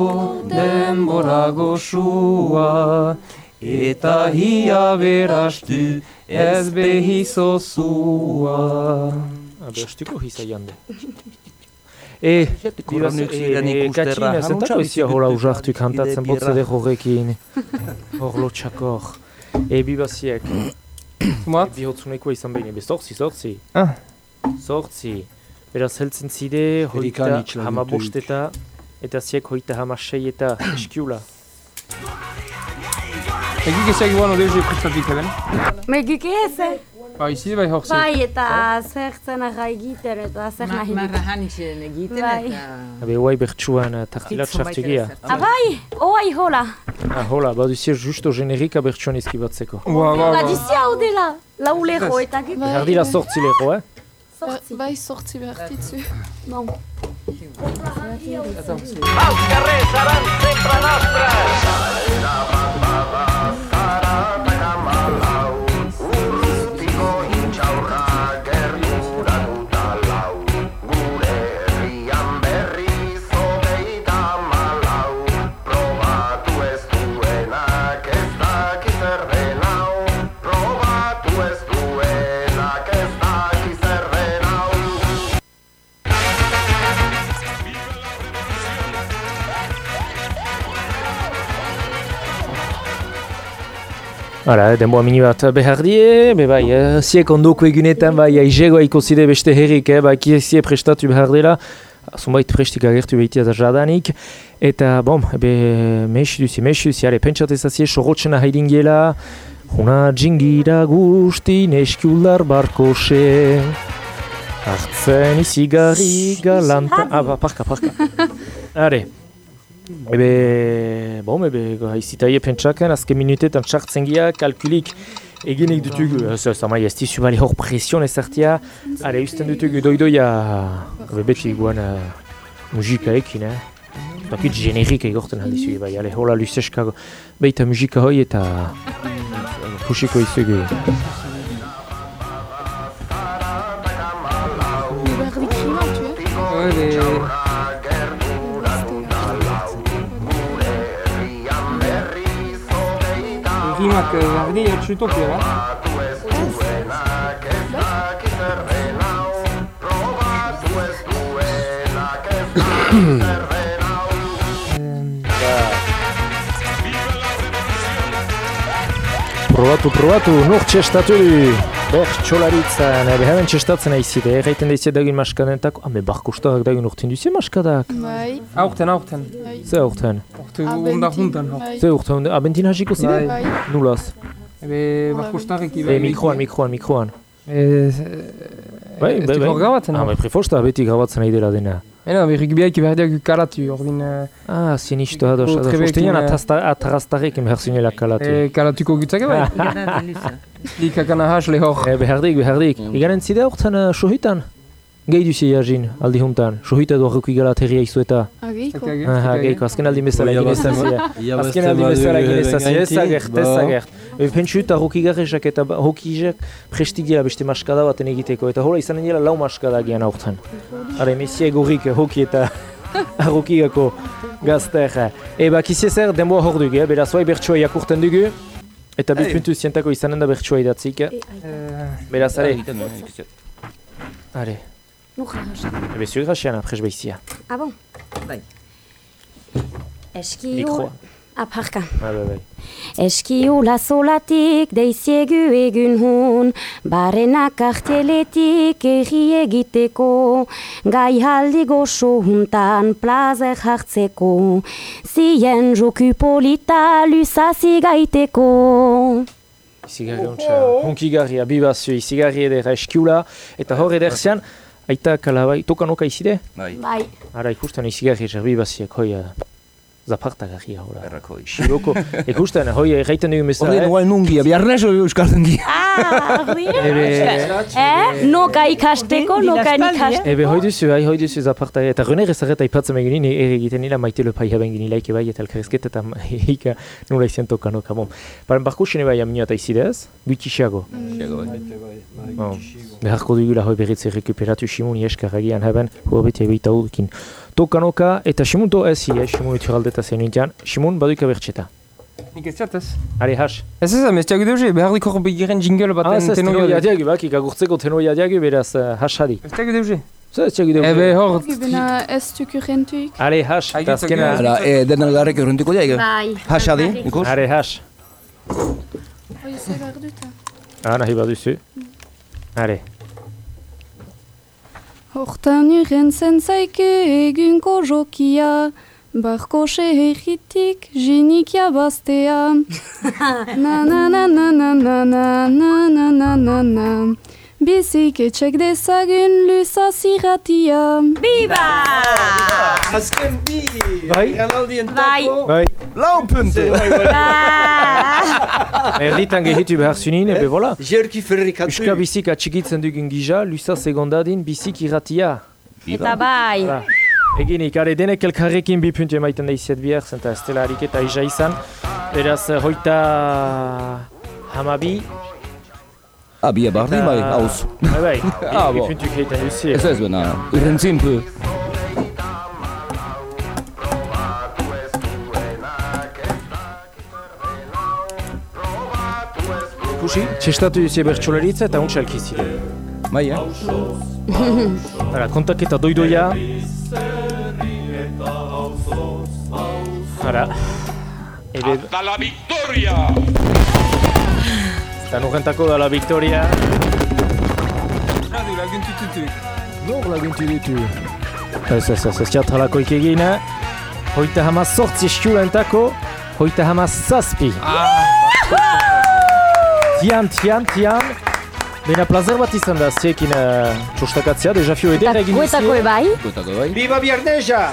denbora goxua Eta hia berastu ez behizozua Abe, astuko hisa jande. E, e, e, katxina, hanutxa zentako izia hola usartu kantatzen Bide botzede horrekin. Hor lotxakor. E, bibaziek, Mat? bi hotzunekoa izan behin, ebe zortzi, zortzi. Ah. Zortzi. Beraz heltzen zide, hoita hama eta ziek hoita hama sei eta eskiula. Egik ezak iguan odeuze prestatik eben. Megik ez, eh? Ba, izi bai hor zen. Bai, eta zertzen aga egiten, eta zer nahi. Marra hanixen egiten Bai. eta... Abe, huai bertsuan uh, tartilat sartu gia. Ah, bai, oai hola. Ah, hola, baduzie justo generika bertsuan izkibatzeko. Ba, ba, ba. Tradizia hau dela, lauleko eta gik. bai, Behar dira zortzi leho, eh? Sortzi. Bai, sortzi behar ditzu. Bon. Hala, eh, denboa mini bat behar die, be bai, eh, ziek ondoko egunetan, bai, aizegoa ikuside beste herrik, eh, bai, zie prestatu behar dela, zunbait prestik agertu behitia da jadanik, eta, bom, ebe, mesu duzi, mesu duzi, ale, pentsatez sorotsena haidin gela, juna djingira guzti, neskiular barkose, hartzen izigarri galanta, ah, ba, parka, parka, are, Ebe, bom, ebe, haizitaie pentsaken, azken minutetan txartzen gia, kalkulik eginik dutugu, ez ez, amai ez dizu bali hor presion ezartia, are usten dutugu doidoia, ebe beti guan uh, musika ekin, eh? Dakit generika egorten aldizu, bai, ale, hola luzeska, beita musika hoi eta pusiko izugu. Jaunak erdi eh, hartu toki da. Eh? Probatu, probatu, nortxe estatu edo! Ber txolaritzan, ebe hemen txestatzen aizide, erraiten daizia dagin maskadentako, ame barkostarak dagin urten duzia maskadak. Bai. Aurten, aurten. Ze urten? Aurten unda juntan. Bai. Ze urten, abentin hasiko zide? Bai. Bai. Nulaz? Ebe, barkostarek E, mikroan, mikroan, mikroan. E, Bai, bai, bai. hor gabatzen, Ah, hor. bai, prefosta beti grabatzen nahi dela dena. Eh Ena, berrik biaik berdeak kalatu, orduin... Eh, ah, zien isto ados, ados. Ostenean atrastarek emherzunela kalatu. Eh, kalatuko gitzak ebai. Iganen den luza. Ikakana hasle hor. Eh, behardik, behardik. Iganen zidea horretan, eh, sohitan? Gehi duzi jazin, aldi juntan. Sohita edo horreko igala terria izu eta. Agiko. Aha, geiko, azken aldi bezala Ia egin bazte- ezazia. ia Azken aldi bezala egin ere ezazia, gainti, ezagert, ba. ezagert. E, Pentsu eta hokigarresak eta ba- hokizak prestigiela beste maskada baten egiteko. Eta hola izan dira lau maskada gian aurten. Hara, emesia egurrik hoki eta arrokigako gazter. E, bakizie zer, denboa hor dugu, eh? beraz, bai bertsoa jakurten dugu. Eta bi puntu zientako izanen da bertsoa idatzik. eh? Beraz, are, are. Nuja, hasi. Ebe zuek rasean, apres behizia. Ah, bon? Bai. Eskiu... Mikroa. Aparka. Bai, bai, bai. Eskiula zolatik deiziegu egun hun, barenak artieletik erri egiteko, gai haldi goxo huntan plazer hartzeko, zien joku polita luzazi gaiteko. Izigarri ontsa, hunkigarria, bibazio, izigarri edera eskiula, eta hor ederzean, Aita kalabai, tokan oka izide? Bai. bai. Ara ikusten izigazi, zerbi baziak hoia da zapartak aki haura. Errako isi. Iroko, ikusten, e hoi, gaiten dugu mizta, eh? Hori, nungia, e bi arrezo euskalten gira. Ah, hori, ebe... eh? Noka ikasteko, noka ikasteko. Ebe, hoi duzu, hai, hoi duzu zapartak, eh? eta gune gizaret aipatzen begini, ni ere egiten nila maite lo pai haben gini laike bai, eta elkarrezket, eta ika nula izan toka noka, bom. Paren, barko bai aminio eta izideaz, guiti xeago. Xeago, bai. Beharko dugula hoi berritze rekuperatu simuni eskarragian haben, hua bete ebitaudukin. Hoi, tokanoka eta Simun to ez, ia, Simun ituraldeta zen nintian. Simun baduika bertxeta. Nik ez zertaz. Hale, has. Ez ez, ez diagu deuze, behar dikor begiren jingle bat ah, tenoia diagu. diagu, bakik, agurtzeko tenoia diagu, beraz, eh, uh, hasari. Ez diagu deuze. Ez diagu deuze. Ebe, hor. Ez duku rentuik. Hale, has, eta azkena. Hala, eh, e, denan garrek rentuko diagu. Bai. Hasadi, ikus? Hale, has. Hoi, zer behar duta. Ah, nahi baduzu. Mm. Hale. Hortan irentzen zaike egunko jokia, barko seherritik jinik jabaztea. Na na na na na na na na na na na na Bizik etxek dezagun luza ziratia. Biba! Azken bi! Bai? Bai. Bai. Lau puntu! Ah! Erditan gehitu behar zunin, ebe bola. Jerki ferrikatu. Euska bizik atxikitzen dugun gija, luza segondadin bizik irratia. Eta bai. Eginik, are denek elkarrekin bi puntu emaiten da iziat bihar, zenta ez dela ariketa isa izan. Beraz, eh, hoita hamabi. Abia barri bai, hauz. Bai bai, ikuntuk heita hizi. Ez ez bena, urren zimpu. Ikusi, txestatu dizi bertxolaritza eta untxalk izi. Bai, eh? Hara, kontak eta doidoia. Hara. Hasta la victoria! San urgentako da la Victoria. Radio laguntu tutu. Nor laguntu ditu. Ez, ez, ez, ez txatralako ikegina. Hoita hama sortzi estulentako, hoita hama zazpi. Ah, tian, tian, tian. Dena plazer bat izan da, ziekin uh, txostakatzea, desafio edera egin duzien. Guetako ebai. Guetako ebai. Biba biardeja!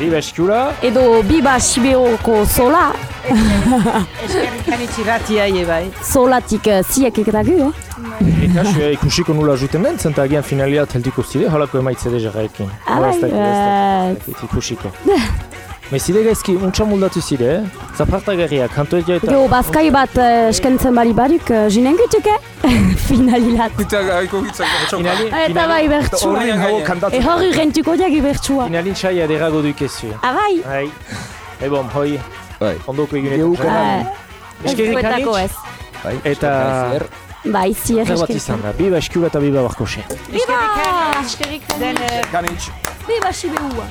Biba eskura. Edo biba siberoko zola. Eskerrikan itxirratia ere bai. Zolatik ziak egitagu, eh? Ekaxe, eh? eh, ikusiko nula juten den, zenta agian finalia telduko zide, halako emaitze de jarraekin. Alai, Ikusiko. Me zide gaizki, untsa moldatu zide, eh? Zaparta gerriak, kantoet jaita... Gio, bazkai bat eh, eskentzen bari barik, jinen gitzek, eh? Finalilat. Gitea, haiko gitzak, Eta ah, bai, bertsua. Horri gau kantatu. E horri rentuko jagi bertsua. Finalin txaiak erago duik ez zuen. Abai. Ebon, hoi. Bai. ondoko Ah, ez Eskerrik ez. Bai. Eta Bai, zier zer bat izan da, biba eskiula eta biba barkose. Viva! Den, Viva Sibeua!